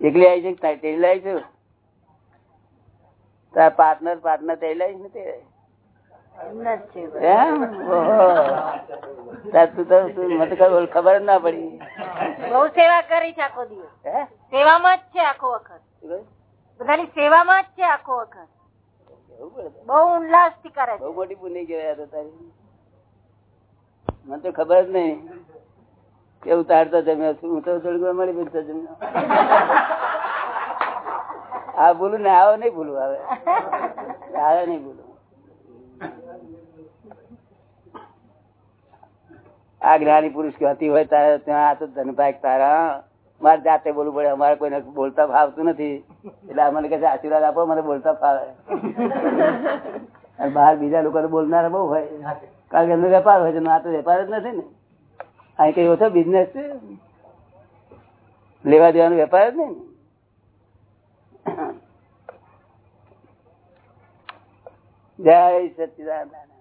એકલી આવી છે તેડી લાવી છું? તારા પાર્ટનર પાર્ટનર તેડી લાવી ને તે? ખબર ના પડી. બહુ સેવા કરી છે આખો દિવસ. સેવામાં જ છે આખો વખત. બધાની સેવામાં જ છે આખો વખત. બહુ ઉલ્લાસથી કરે બહુ મોટી પુણ્ય કહેવાય તારી. મને તો ખબર જ નહીં. કે ઉતારતો જમ્યા છું હું તો થોડીક મળી બધો જમ્યા આ ભૂલું ને આવો નહીં ભૂલું આવે આવે નહીં ભૂલું. આ જ્ઞાની પુરુષ કહેતી હોય તારે ત્યાં આ તો ધનભાઈ તારા. મારે જાતે બોલવું પડે. અમારે કોઈને બોલતા ફાવતું નથી. એટલે મને કહે છે, આશીર્વાદ આપો, મને બોલતા ફાવે. બહાર બીજા લોકો બોલનારા બહુ હોય. કારણ કે એમનો વેપાર હોય છે આ તો વેપાર જ નથી ને. અહીં કઈ ઓછો બિઝનેસ છે. લેવા દેવાનો વેપાર જ નહીં જય સચિદાનંદ.